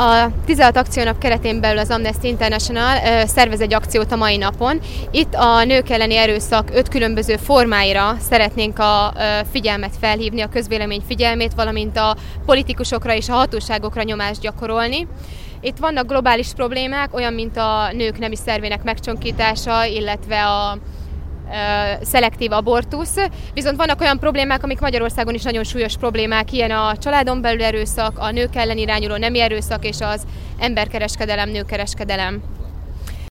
A 16 akciónap keretén belül az Amnesty International szervez egy akciót a mai napon. Itt a nők elleni erőszak öt különböző formáira szeretnénk a figyelmet felhívni, a közvélemény figyelmét, valamint a politikusokra és a hatóságokra nyomást gyakorolni. Itt vannak globális problémák, olyan, mint a nők nemi szervének megcsonkítása, illetve a szelektív abortusz, viszont vannak olyan problémák, amik Magyarországon is nagyon súlyos problémák, ilyen a családon belül erőszak, a nők ellen irányuló nemi erőszak és az emberkereskedelem, nőkereskedelem.